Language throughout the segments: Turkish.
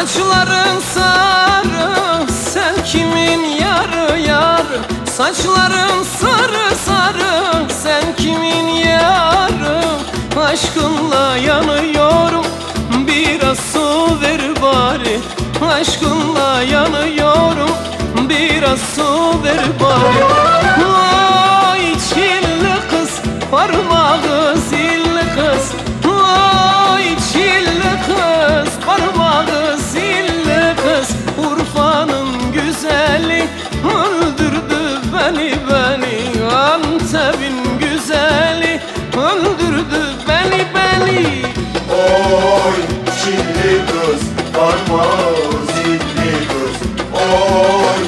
Saçların sarı sen kimin yarı yarı? Saçların sarı sarı sen kimin yarı? Aşkınla yanıyorum biraz su ver bari. Aşkınla yanıyorum biraz su ver bari. Vay çilli kız parmağı parmağı zilli kız Oy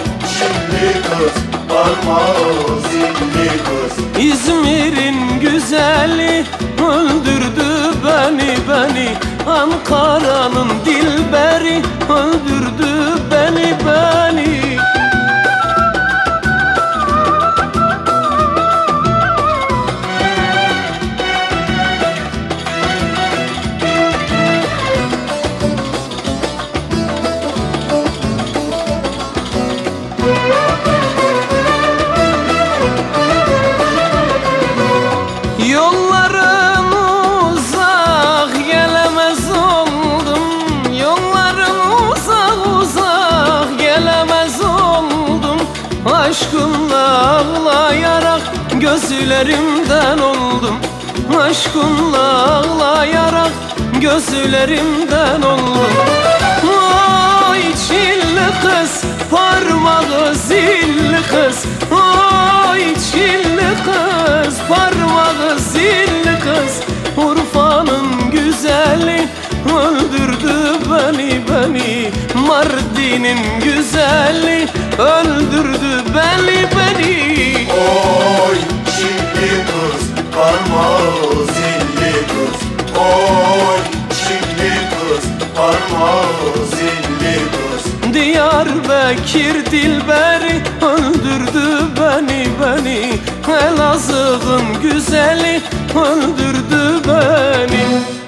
İzmir'in güzeli öldürdü beni beni Ankara'nın dilberi öldürdü Aşkınla ağlayarak gözlerimden oldum. Aşkınla ağlayarak gözlerimden oldum. Vay çilli kız parmağı zilli kız. Vay çilli kız parmağı zilli kız. Urfa'nın güzeli öldürdü beni beni Mardin'in güzeli öldürdü beni beni. Oy çilli kız parmağı zilli kız. Oy çilli kız parmağı zilli kız. Diyarbakır dilberi öldürdü beni beni. Elazığ'ın güzeli öldürdü beni